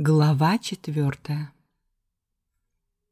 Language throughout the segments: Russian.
Глава четвертая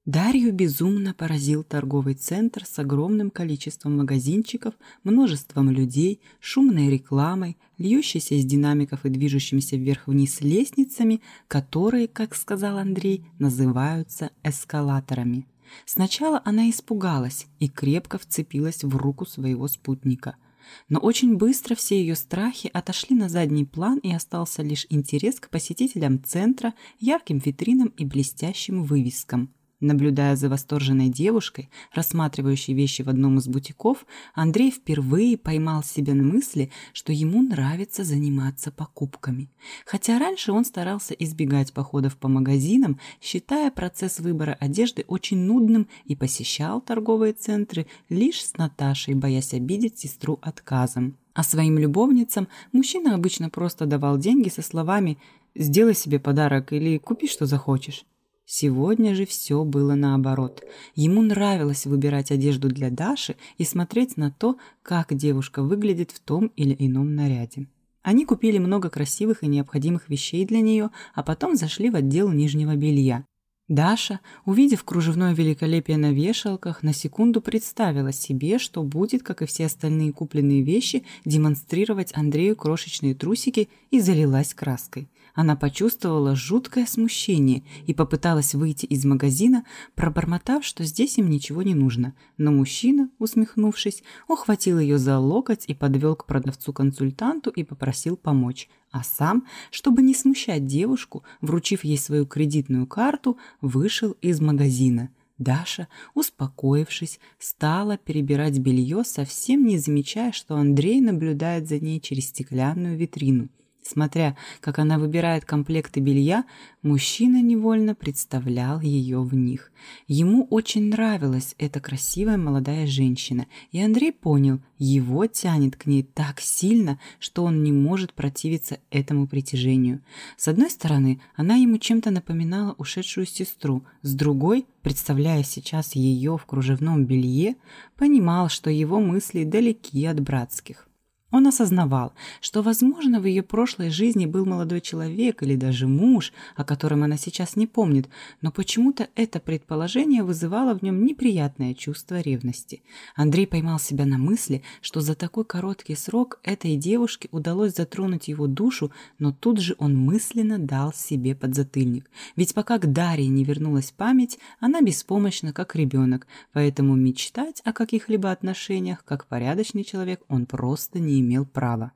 Дарью безумно поразил торговый центр с огромным количеством магазинчиков, множеством людей, шумной рекламой, льющейся из динамиков и движущимися вверх-вниз лестницами, которые, как сказал Андрей, называются эскалаторами. Сначала она испугалась и крепко вцепилась в руку своего спутника – но очень быстро все ее страхи отошли на задний план и остался лишь интерес к посетителям центра, ярким витринам и блестящим вывескам. Наблюдая за восторженной девушкой, рассматривающей вещи в одном из бутиков, Андрей впервые поймал себя на мысли, что ему нравится заниматься покупками. Хотя раньше он старался избегать походов по магазинам, считая процесс выбора одежды очень нудным и посещал торговые центры лишь с Наташей, боясь обидеть сестру отказом. А своим любовницам мужчина обычно просто давал деньги со словами «сделай себе подарок» или «купи, что захочешь». Сегодня же все было наоборот. Ему нравилось выбирать одежду для Даши и смотреть на то, как девушка выглядит в том или ином наряде. Они купили много красивых и необходимых вещей для нее, а потом зашли в отдел нижнего белья. Даша, увидев кружевное великолепие на вешалках, на секунду представила себе, что будет, как и все остальные купленные вещи, демонстрировать Андрею крошечные трусики и залилась краской. Она почувствовала жуткое смущение и попыталась выйти из магазина, пробормотав, что здесь им ничего не нужно. Но мужчина, усмехнувшись, ухватил ее за локоть и подвел к продавцу-консультанту и попросил помочь. А сам, чтобы не смущать девушку, вручив ей свою кредитную карту, вышел из магазина. Даша, успокоившись, стала перебирать белье, совсем не замечая, что Андрей наблюдает за ней через стеклянную витрину. Смотря, как она выбирает комплекты белья, мужчина невольно представлял ее в них. Ему очень нравилась эта красивая молодая женщина, и Андрей понял, его тянет к ней так сильно, что он не может противиться этому притяжению. С одной стороны, она ему чем-то напоминала ушедшую сестру, с другой, представляя сейчас ее в кружевном белье, понимал, что его мысли далеки от братских. Он осознавал, что, возможно, в ее прошлой жизни был молодой человек или даже муж, о котором она сейчас не помнит, но почему-то это предположение вызывало в нем неприятное чувство ревности. Андрей поймал себя на мысли, что за такой короткий срок этой девушке удалось затронуть его душу, но тут же он мысленно дал себе подзатыльник. Ведь пока к Дарье не вернулась память, она беспомощна, как ребенок, поэтому мечтать о каких-либо отношениях, как порядочный человек, он просто не имеет имел права.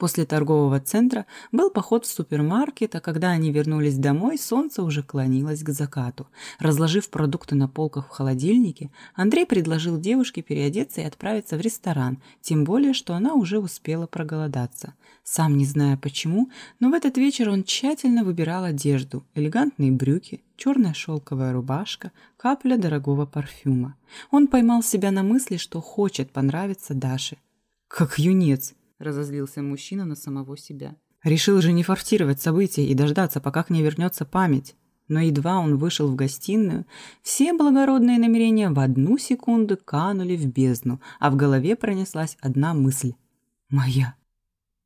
После торгового центра был поход в супермаркет, а когда они вернулись домой, солнце уже клонилось к закату. Разложив продукты на полках в холодильнике, Андрей предложил девушке переодеться и отправиться в ресторан, тем более, что она уже успела проголодаться. Сам не зная почему, но в этот вечер он тщательно выбирал одежду, элегантные брюки, черная шелковая рубашка, капля дорогого парфюма. Он поймал себя на мысли, что хочет понравиться Даше – «Как юнец!» – разозлился мужчина на самого себя. Решил же не форсировать события и дождаться, пока к ней вернется память. Но едва он вышел в гостиную, все благородные намерения в одну секунду канули в бездну, а в голове пронеслась одна мысль – «Моя».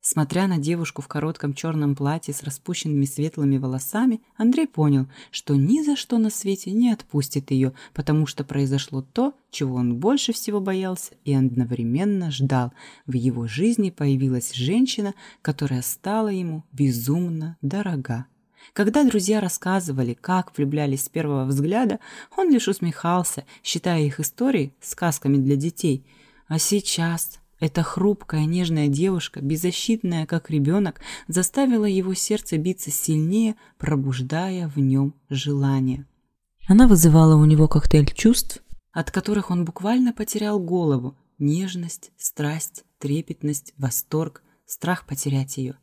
Смотря на девушку в коротком черном платье с распущенными светлыми волосами, Андрей понял, что ни за что на свете не отпустит ее, потому что произошло то, чего он больше всего боялся и одновременно ждал. В его жизни появилась женщина, которая стала ему безумно дорога. Когда друзья рассказывали, как влюблялись с первого взгляда, он лишь усмехался, считая их истории сказками для детей. А сейчас эта хрупкая, нежная девушка, беззащитная, как ребенок, заставила его сердце биться сильнее, пробуждая в нем желание. Она вызывала у него коктейль чувств, от которых он буквально потерял голову. Нежность, страсть, трепетность, восторг, страх потерять ее.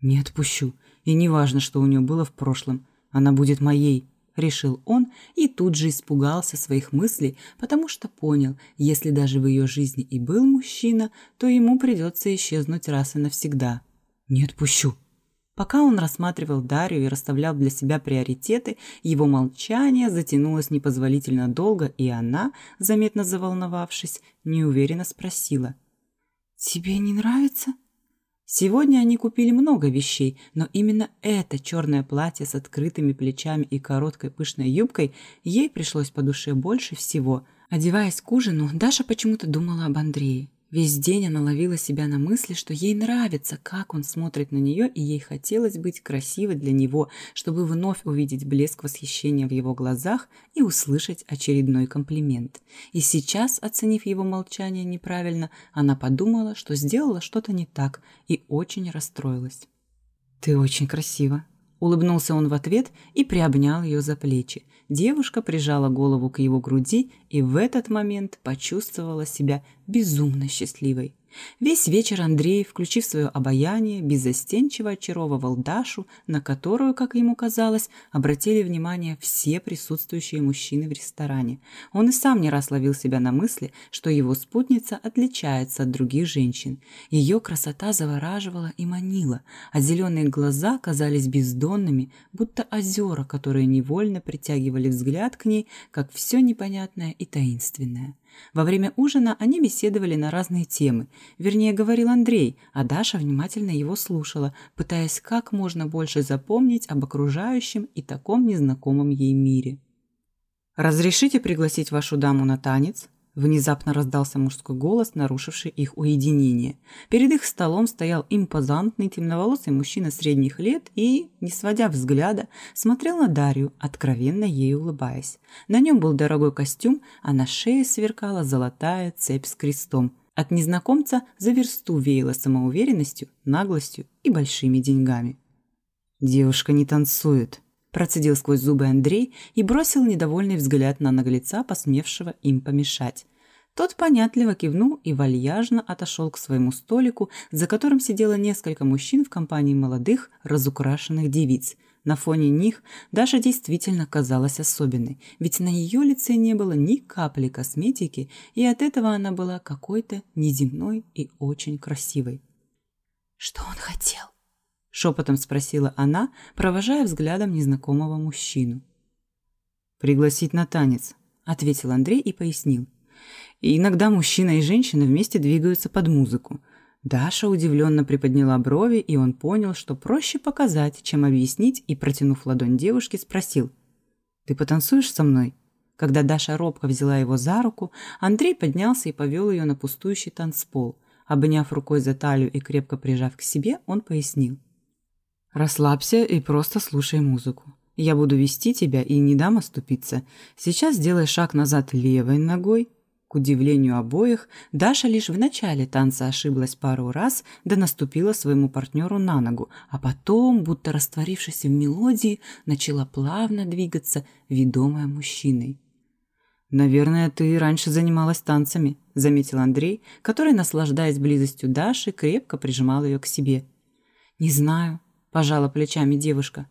Не отпущу, и не важно, что у нее было в прошлом. Она будет моей, решил он и тут же испугался своих мыслей, потому что понял, если даже в ее жизни и был мужчина, то ему придется исчезнуть раз и навсегда. «Не отпущу!» Пока он рассматривал Дарью и расставлял для себя приоритеты, его молчание затянулось непозволительно долго, и она, заметно заволновавшись, неуверенно спросила. «Тебе не нравится?» Сегодня они купили много вещей, но именно это черное платье с открытыми плечами и короткой пышной юбкой ей пришлось по душе больше всего. Одеваясь к ужину, Даша почему-то думала об Андрее. Весь день она ловила себя на мысли, что ей нравится, как он смотрит на нее, и ей хотелось быть красивой для него, чтобы вновь увидеть блеск восхищения в его глазах и услышать очередной комплимент. И сейчас, оценив его молчание неправильно, она подумала, что сделала что-то не так и очень расстроилась. «Ты очень красива», Улыбнулся он в ответ и приобнял ее за плечи. Девушка прижала голову к его груди и в этот момент почувствовала себя безумно счастливой. Весь вечер Андрей, включив свое обаяние, беззастенчиво очаровывал Дашу, на которую, как ему казалось, обратили внимание все присутствующие мужчины в ресторане. Он и сам не раз ловил себя на мысли, что его спутница отличается от других женщин. Ее красота завораживала и манила, а зеленые глаза казались бездонными, будто озера, которые невольно притягивали взгляд к ней, как все непонятное и таинственное. Во время ужина они беседовали на разные темы. Вернее, говорил Андрей, а Даша внимательно его слушала, пытаясь как можно больше запомнить об окружающем и таком незнакомом ей мире. «Разрешите пригласить вашу даму на танец?» Внезапно раздался мужской голос, нарушивший их уединение. Перед их столом стоял импозантный темноволосый мужчина средних лет и, не сводя взгляда, смотрел на Дарью, откровенно ей улыбаясь. На нем был дорогой костюм, а на шее сверкала золотая цепь с крестом. От незнакомца за версту веяло самоуверенностью, наглостью и большими деньгами. «Девушка не танцует», Процедил сквозь зубы Андрей и бросил недовольный взгляд на наглеца, посмевшего им помешать. Тот понятливо кивнул и вальяжно отошел к своему столику, за которым сидело несколько мужчин в компании молодых, разукрашенных девиц. На фоне них Даша действительно казалась особенной, ведь на ее лице не было ни капли косметики, и от этого она была какой-то неземной и очень красивой. «Что он хотел?» шепотом спросила она, провожая взглядом незнакомого мужчину. «Пригласить на танец», — ответил Андрей и пояснил. И иногда мужчина и женщина вместе двигаются под музыку. Даша удивленно приподняла брови, и он понял, что проще показать, чем объяснить, и, протянув ладонь девушке, спросил. «Ты потанцуешь со мной?» Когда Даша робко взяла его за руку, Андрей поднялся и повел ее на пустующий танцпол. Обняв рукой за талию и крепко прижав к себе, он пояснил. Расслабься и просто слушай музыку. Я буду вести тебя и не дам оступиться. Сейчас сделай шаг назад левой ногой. К удивлению обоих, Даша лишь в начале танца ошиблась пару раз, да наступила своему партнеру на ногу, а потом, будто растворившись в мелодии, начала плавно двигаться, ведомая мужчиной. «Наверное, ты раньше занималась танцами», — заметил Андрей, который, наслаждаясь близостью Даши, крепко прижимал ее к себе. «Не знаю», – пожала плечами девушка.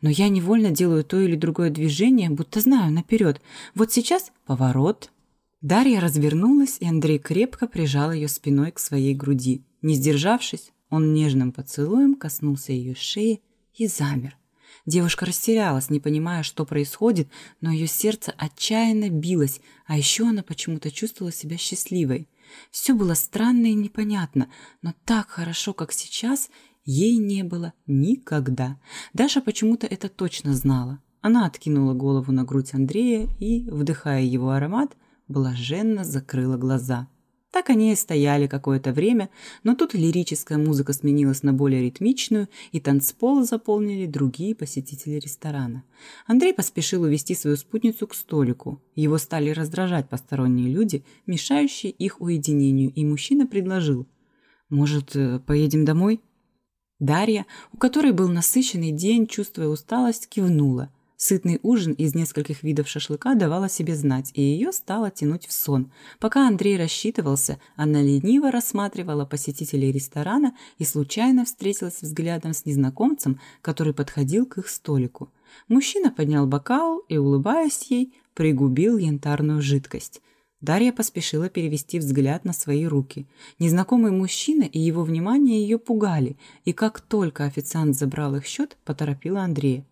«Но я невольно делаю то или другое движение, будто знаю наперед. Вот сейчас поворот». Дарья развернулась, и Андрей крепко прижал ее спиной к своей груди. Не сдержавшись, он нежным поцелуем коснулся ее шеи и замер. Девушка растерялась, не понимая, что происходит, но ее сердце отчаянно билось, а еще она почему-то чувствовала себя счастливой. Все было странно и непонятно, но так хорошо, как сейчас, ей не было никогда. Даша почему-то это точно знала. Она откинула голову на грудь Андрея и, вдыхая его аромат, блаженно закрыла глаза. Так они и стояли какое-то время, но тут лирическая музыка сменилась на более ритмичную, и танцпол заполнили другие посетители ресторана. Андрей поспешил увести свою спутницу к столику. Его стали раздражать посторонние люди, мешающие их уединению, и мужчина предложил. «Может, э, поедем домой?» Дарья, у которой был насыщенный день, чувствуя усталость, кивнула. Сытный ужин из нескольких видов шашлыка давал себе знать, и ее стало тянуть в сон. Пока Андрей рассчитывался, она лениво рассматривала посетителей ресторана и случайно встретилась взглядом с незнакомцем, который подходил к их столику. Мужчина поднял бокал и, улыбаясь ей, пригубил янтарную жидкость. Дарья поспешила перевести взгляд на свои руки. Незнакомый мужчина и его внимание ее пугали, и как только официант забрал их счет, поторопила Андрея.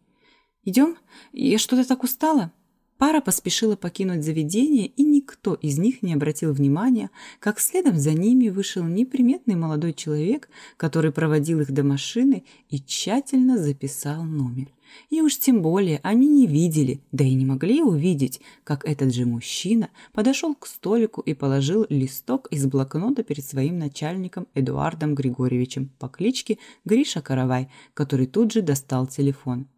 «Идем? Я что-то так устала?» Пара поспешила покинуть заведение, и никто из них не обратил внимания, как следом за ними вышел неприметный молодой человек, который проводил их до машины и тщательно записал номер. И уж тем более они не видели, да и не могли увидеть, как этот же мужчина подошел к столику и положил листок из блокнота перед своим начальником Эдуардом Григорьевичем по кличке Гриша Каравай, который тут же достал телефон.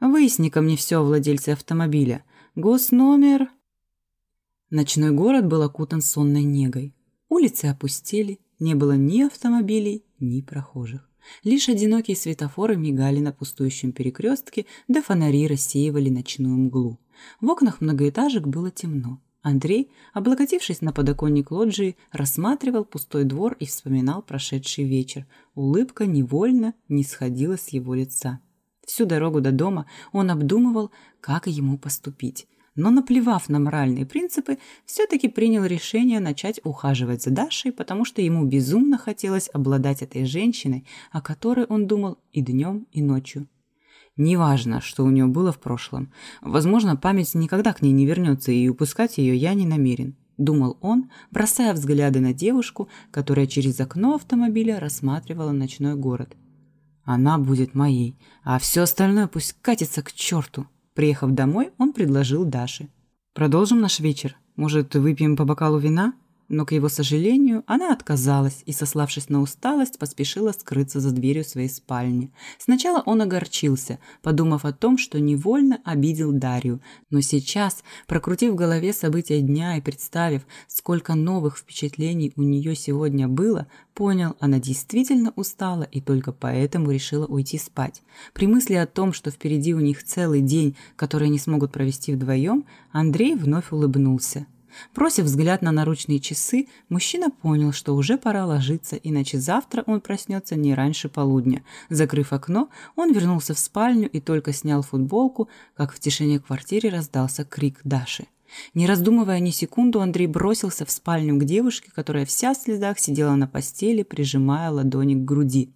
Выясни-ка мне все о владельце автомобиля. Госномер...» Ночной город был окутан сонной негой. Улицы опустели, не было ни автомобилей, ни прохожих. Лишь одинокие светофоры мигали на пустующем перекрестке, да фонари рассеивали ночную мглу. В окнах многоэтажек было темно. Андрей, облокотившись на подоконник лоджии, рассматривал пустой двор и вспоминал прошедший вечер. Улыбка невольно не сходила с его лица. Всю дорогу до дома он обдумывал, как ему поступить. Но, наплевав на моральные принципы, все-таки принял решение начать ухаживать за Дашей, потому что ему безумно хотелось обладать этой женщиной, о которой он думал и днем, и ночью. Неважно, что у нее было в прошлом. Возможно, память никогда к ней не вернется, и упускать ее я не намерен. Думал он, бросая взгляды на девушку, которая через окно автомобиля рассматривала ночной город – она будет моей, а все остальное пусть катится к черту. Приехав домой, он предложил Даше. «Продолжим наш вечер. Может, выпьем по бокалу вина?» Но, к его сожалению, она отказалась и, сославшись на усталость, поспешила скрыться за дверью своей спальни. Сначала он огорчился, подумав о том, что невольно обидел Дарью, но сейчас, прокрутив в голове события дня и представив, сколько новых впечатлений у нее сегодня было, понял, она действительно устала и только поэтому решила уйти спать. При мысли о том, что впереди у них целый день, который они смогут провести вдвоем, Андрей вновь улыбнулся. Бросив взгляд на наручные часы, мужчина понял, что уже пора ложиться, иначе завтра он проснется не раньше полудня. Закрыв окно, он вернулся в спальню и только снял футболку, как в тишине квартиры раздался крик Даши. Не раздумывая ни секунду, Андрей бросился в спальню к девушке, которая вся в слезах сидела на постели, прижимая ладони к груди.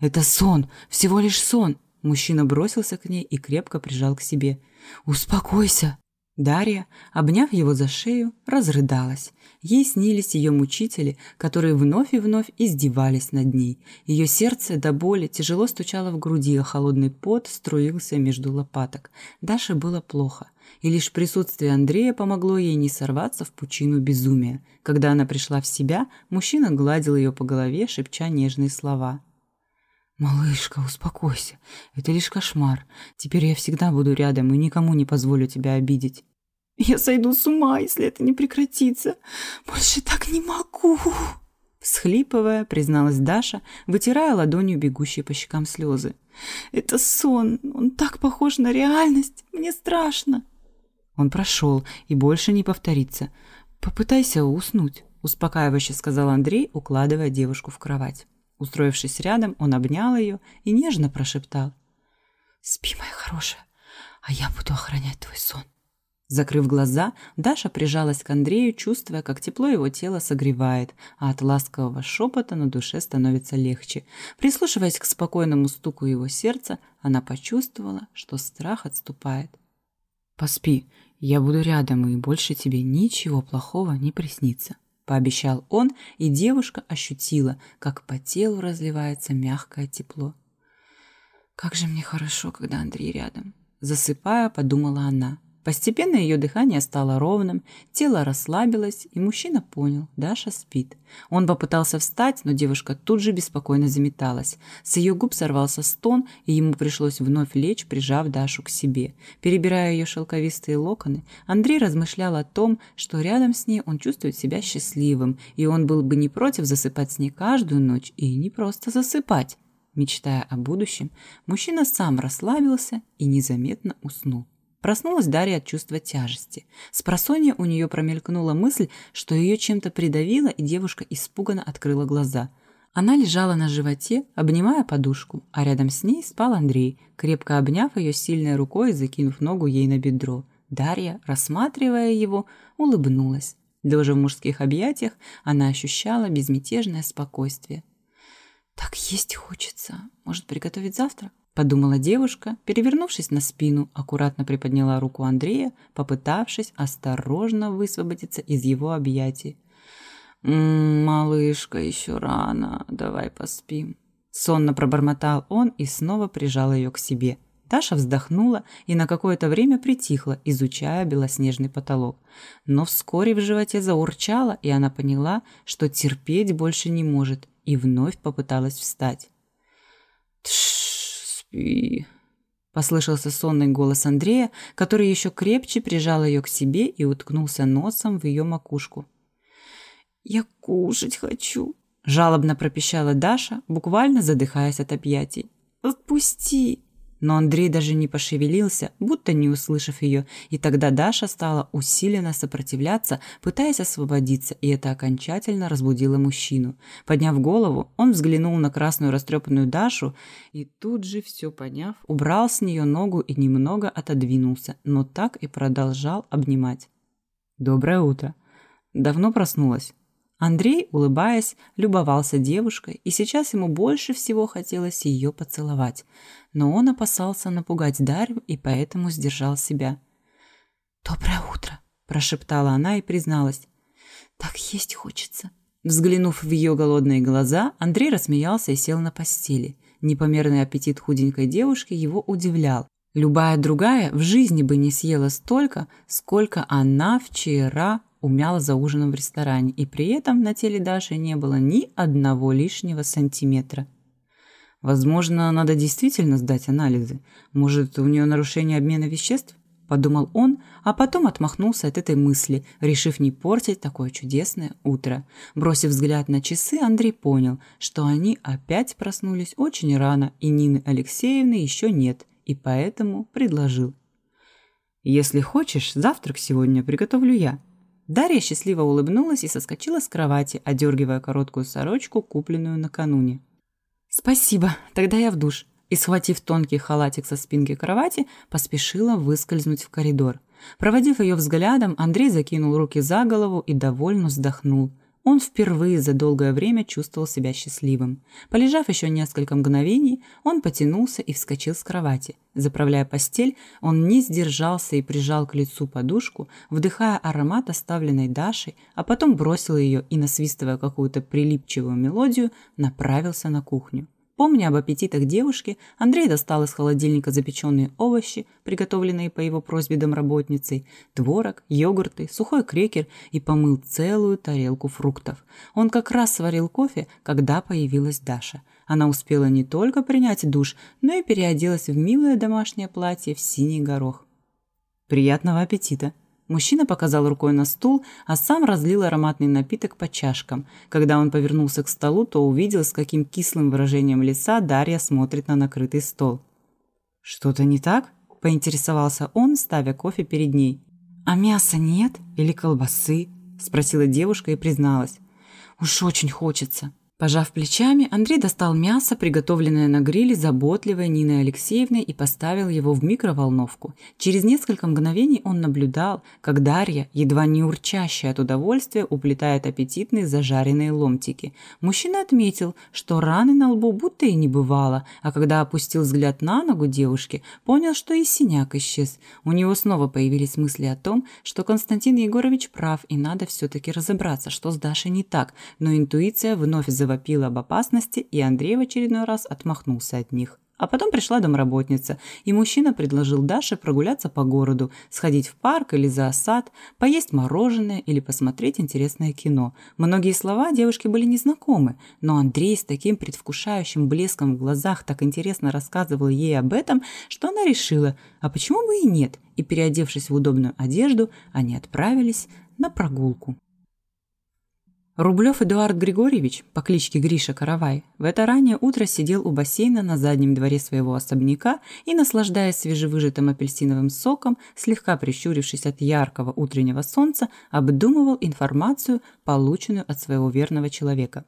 «Это сон! Всего лишь сон!» Мужчина бросился к ней и крепко прижал к себе. «Успокойся!» Дарья, обняв его за шею, разрыдалась. Ей снились ее мучители, которые вновь и вновь издевались над ней. Ее сердце до боли тяжело стучало в груди, а холодный пот струился между лопаток. Даше было плохо, и лишь присутствие Андрея помогло ей не сорваться в пучину безумия. Когда она пришла в себя, мужчина гладил ее по голове, шепча нежные слова. «Малышка, успокойся. Это лишь кошмар. Теперь я всегда буду рядом и никому не позволю тебя обидеть». Я сойду с ума, если это не прекратится. Больше так не могу. Всхлипывая, призналась Даша, вытирая ладонью бегущие по щекам слезы. «Это сон. Он так похож на реальность. Мне страшно». Он прошел и больше не повторится. «Попытайся уснуть», — успокаивающе сказал Андрей, укладывая девушку в кровать. Устроившись рядом, он обнял ее и нежно прошептал. «Спи, моя хорошая, а я буду охранять твой сон». Закрыв глаза, Даша прижалась к Андрею, чувствуя, как тепло его тела согревает, а от ласкового шепота на душе становится легче. Прислушиваясь к спокойному стуку его сердца, она почувствовала, что страх отступает. «Поспи, я буду рядом, и больше тебе ничего плохого не приснится», — пообещал он, и девушка ощутила, как по телу разливается мягкое тепло. «Как же мне хорошо, когда Андрей рядом», — засыпая, подумала она. Постепенно ее дыхание стало ровным, тело расслабилось, и мужчина понял – Даша спит. Он попытался встать, но девушка тут же беспокойно заметалась. С ее губ сорвался стон, и ему пришлось вновь лечь, прижав Дашу к себе. Перебирая ее шелковистые локоны, Андрей размышлял о том, что рядом с ней он чувствует себя счастливым, и он был бы не против засыпать с ней каждую ночь и не просто засыпать. Мечтая о будущем, мужчина сам расслабился и незаметно уснул. Проснулась Дарья от чувства тяжести. С просонья у нее промелькнула мысль, что ее чем-то придавило, и девушка испуганно открыла глаза. Она лежала на животе, обнимая подушку, а рядом с ней спал Андрей, крепко обняв ее сильной рукой и закинув ногу ей на бедро. Дарья, рассматривая его, улыбнулась. Лежа в мужских объятиях, она ощущала безмятежное спокойствие. «Так есть хочется. Может, приготовить завтрак?» Подумала девушка, перевернувшись на спину, аккуратно приподняла руку Андрея, попытавшись осторожно высвободиться из его объятий. «М -м, «Малышка, еще рано, давай поспим». Сонно пробормотал он и снова прижал ее к себе. Даша вздохнула и на какое-то время притихла, изучая белоснежный потолок. Но вскоре в животе заурчало, и она поняла, что терпеть больше не может, и вновь попыталась встать. Спи», — послышался сонный голос Андрея, который еще крепче прижал ее к себе и уткнулся носом в ее макушку. «Я кушать хочу», — жалобно пропищала Даша, буквально задыхаясь от объятий. «Отпусти!» Но Андрей даже не пошевелился, будто не услышав ее, и тогда Даша стала усиленно сопротивляться, пытаясь освободиться, и это окончательно разбудило мужчину. Подняв голову, он взглянул на красную растрепанную Дашу и тут же, все поняв, убрал с нее ногу и немного отодвинулся, но так и продолжал обнимать. «Доброе утро. Давно проснулась?» Андрей, улыбаясь, любовался девушкой, и сейчас ему больше всего хотелось ее поцеловать. Но он опасался напугать Дарью и поэтому сдержал себя. «Доброе утро», – прошептала она и призналась. «Так есть хочется». Взглянув в ее голодные глаза, Андрей рассмеялся и сел на постели. Непомерный аппетит худенькой девушки его удивлял. Любая другая в жизни бы не съела столько, сколько она вчера умяла за ужином в ресторане, и при этом на теле Даши не было ни одного лишнего сантиметра. Возможно, надо действительно сдать анализы. Может, у нее нарушение обмена веществ? Подумал он, а потом отмахнулся от этой мысли, решив не портить такое чудесное утро. Бросив взгляд на часы, Андрей понял, что они опять проснулись очень рано, и Нины Алексеевны еще нет, и поэтому предложил. «Если хочешь, завтрак сегодня приготовлю я», Дарья счастливо улыбнулась и соскочила с кровати, одергивая короткую сорочку, купленную накануне. «Спасибо, тогда я в душ». И, схватив тонкий халатик со спинки кровати, поспешила выскользнуть в коридор. Проводив ее взглядом, Андрей закинул руки за голову и довольно вздохнул. Он впервые за долгое время чувствовал себя счастливым. Полежав еще несколько мгновений, он потянулся и вскочил с кровати. Заправляя постель, он не сдержался и прижал к лицу подушку, вдыхая аромат, оставленной Дашей, а потом бросил ее и, насвистывая какую-то прилипчивую мелодию, направился на кухню. Помня об аппетитах девушки, Андрей достал из холодильника запеченные овощи, приготовленные по его просьбе домработницей, творог, йогурты, сухой крекер и помыл целую тарелку фруктов. Он как раз сварил кофе, когда появилась Даша. Она успела не только принять душ, но и переоделась в милое домашнее платье в синий горох. «Приятного аппетита!» Мужчина показал рукой на стул, а сам разлил ароматный напиток по чашкам. Когда он повернулся к столу, то увидел, с каким кислым выражением лица Дарья смотрит на накрытый стол. «Что-то не так?» – поинтересовался он, ставя кофе перед ней. «А мяса нет? Или колбасы?» – спросила девушка и призналась. «Уж очень хочется». Пожав плечами, Андрей достал мясо, приготовленное на гриле заботливой Ниной Алексеевной, и поставил его в микроволновку. Через несколько мгновений он наблюдал, как Дарья, едва не урчащая от удовольствия, уплетает аппетитные зажаренные ломтики. Мужчина отметил, что раны на лбу будто и не бывало, а когда опустил взгляд на ногу девушки, понял, что и синяк исчез. У него снова появились мысли о том, что Константин Егорович прав, и надо все-таки разобраться, что с Дашей не так, но интуиция вновь заводила завопила об опасности, и Андрей в очередной раз отмахнулся от них. А потом пришла домработница, и мужчина предложил Даше прогуляться по городу, сходить в парк или за сад, поесть мороженое или посмотреть интересное кино. Многие слова девушке были незнакомы, но Андрей с таким предвкушающим блеском в глазах так интересно рассказывал ей об этом, что она решила, а почему бы и нет, и, переодевшись в удобную одежду, они отправились на прогулку. Рублев Эдуард Григорьевич по кличке Гриша Каравай в это раннее утро сидел у бассейна на заднем дворе своего особняка и, наслаждаясь свежевыжатым апельсиновым соком, слегка прищурившись от яркого утреннего солнца, обдумывал информацию, полученную от своего верного человека.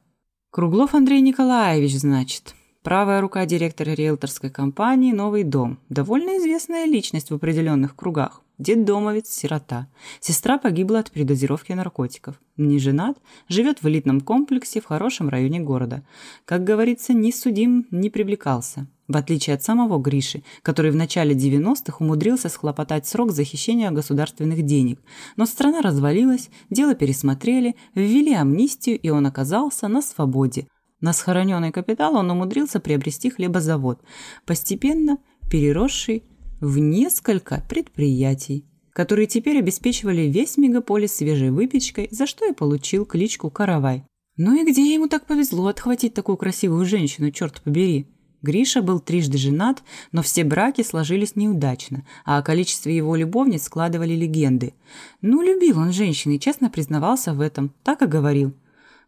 «Круглов Андрей Николаевич, значит», Правая рука директора риэлторской компании «Новый дом». Довольно известная личность в определенных кругах. Деддомовец, сирота. Сестра погибла от передозировки наркотиков. Не женат, живет в элитном комплексе в хорошем районе города. Как говорится, ни судим, ни привлекался. В отличие от самого Гриши, который в начале 90-х умудрился схлопотать срок за хищение государственных денег. Но страна развалилась, дело пересмотрели, ввели амнистию, и он оказался на свободе. На схороненный капитал он умудрился приобрести хлебозавод, постепенно переросший в несколько предприятий, которые теперь обеспечивали весь мегаполис свежей выпечкой, за что и получил кличку Каравай. Ну и где ему так повезло отхватить такую красивую женщину, черт побери? Гриша был трижды женат, но все браки сложились неудачно, а о количестве его любовниц складывали легенды. Ну, любил он женщин и честно признавался в этом, так и говорил.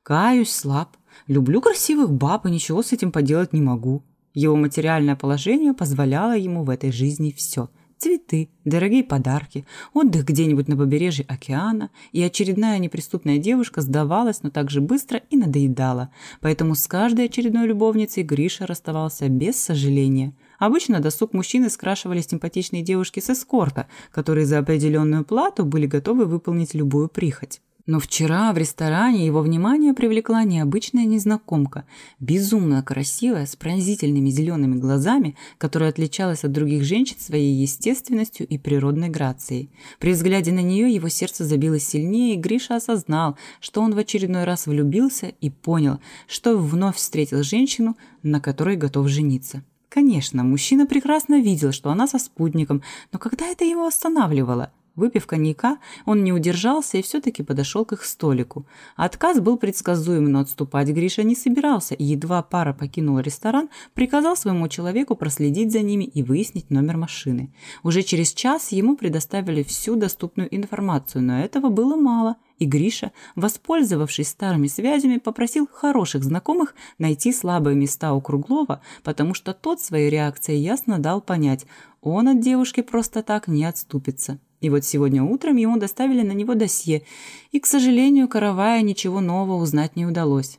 «Каюсь, слаб. Люблю красивых баб и ничего с этим поделать не могу. Его материальное положение позволяло ему в этой жизни все. Цветы, дорогие подарки, отдых где-нибудь на побережье океана, и очередная неприступная девушка сдавалась, но так же быстро и надоедала. Поэтому с каждой очередной любовницей Гриша расставался без сожаления. Обычно досуг мужчины скрашивали симпатичные девушки с эскорта, которые за определенную плату были готовы выполнить любую прихоть. Но вчера в ресторане его внимание привлекла необычная незнакомка, безумно красивая, с пронзительными зелеными глазами, которая отличалась от других женщин своей естественностью и природной грацией. При взгляде на нее его сердце забилось сильнее, и Гриша осознал, что он в очередной раз влюбился и понял, что вновь встретил женщину, на которой готов жениться. Конечно, мужчина прекрасно видел, что она со спутником, но когда это его останавливало? Выпив коньяка, он не удержался и все-таки подошел к их столику. Отказ был предсказуем, но отступать Гриша не собирался, и едва пара покинула ресторан, приказал своему человеку проследить за ними и выяснить номер машины. Уже через час ему предоставили всю доступную информацию, но этого было мало, и Гриша, воспользовавшись старыми связями, попросил хороших знакомых найти слабые места у Круглова, потому что тот своей реакцией ясно дал понять, он от девушки просто так не отступится. И вот сегодня утром ему доставили на него досье, и, к сожалению, Каравая ничего нового узнать не удалось.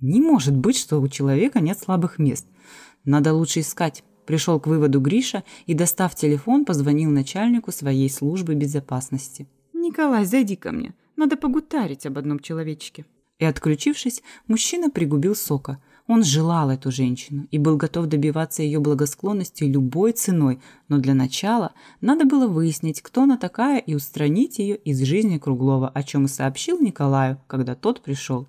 Не может быть, что у человека нет слабых мест. Надо лучше искать. Пришел к выводу Гриша и, достав телефон, позвонил начальнику своей службы безопасности. «Николай, зайди ко мне. Надо погутарить об одном человечке». И, отключившись, мужчина пригубил сока – он желал эту женщину и был готов добиваться ее благосклонности любой ценой, но для начала надо было выяснить, кто она такая, и устранить ее из жизни Круглова, о чем и сообщил Николаю, когда тот пришел.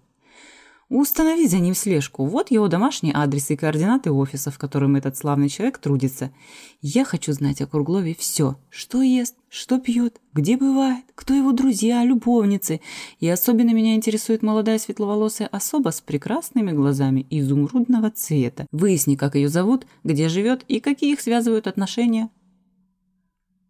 Установи за ним слежку. Вот его домашний адрес и координаты офиса, в котором этот славный человек трудится. Я хочу знать о Круглове все. Что ест, что пьет, где бывает, кто его друзья, любовницы. И особенно меня интересует молодая светловолосая особа с прекрасными глазами изумрудного цвета. Выясни, как ее зовут, где живет и какие их связывают отношения.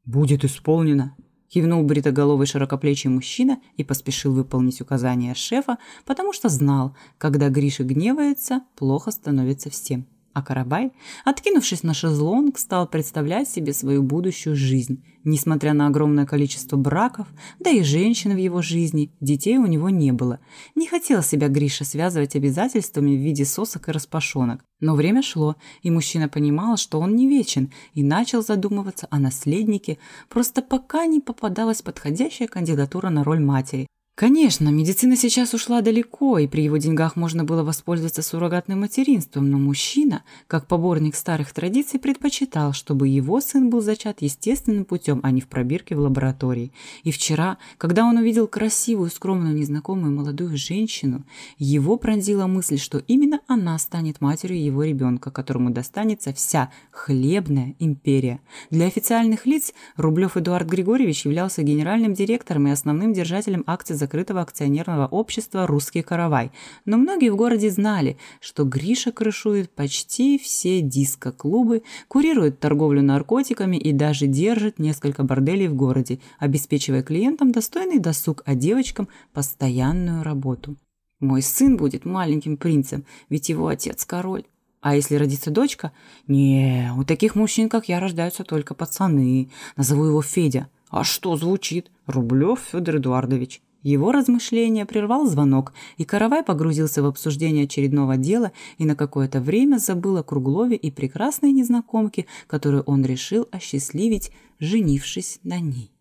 «Будет исполнено», Кивнул бритоголовый широкоплечий мужчина и поспешил выполнить указания шефа, потому что знал, когда Гриша гневается, плохо становится всем. А Карабай, откинувшись на шезлонг, стал представлять себе свою будущую жизнь. Несмотря на огромное количество браков, да и женщин в его жизни, детей у него не было. Не хотел себя Гриша связывать обязательствами в виде сосок и распашонок. Но время шло, и мужчина понимал, что он не вечен, и начал задумываться о наследнике, просто пока не попадалась подходящая кандидатура на роль матери. Конечно, медицина сейчас ушла далеко, и при его деньгах можно было воспользоваться суррогатным материнством, но мужчина, как поборник старых традиций, предпочитал, чтобы его сын был зачат естественным путем, а не в пробирке в лаборатории. И вчера, когда он увидел красивую, скромную, незнакомую молодую женщину, его пронзила мысль, что именно она станет матерью его ребенка, которому достанется вся хлебная империя. Для официальных лиц Рублев Эдуард Григорьевич являлся генеральным директором и основным держателем акций закрытого акционерного общества «Русский каравай», но многие в городе знали, что Гриша крышует почти все диско-клубы, курирует торговлю наркотиками и даже держит несколько борделей в городе, обеспечивая клиентам достойный досуг, а девочкам – постоянную работу. Мой сын будет маленьким принцем, ведь его отец король. А если родится дочка? Не, у таких мужчин, как я, рождаются только пацаны. Назову его Федя. А что звучит? Рублев Федор Эдуардович. Его размышления прервал звонок, и Каравай погрузился в обсуждение очередного дела и на какое-то время забыл о Круглове и прекрасной незнакомке, которую он решил осчастливить, женившись на ней.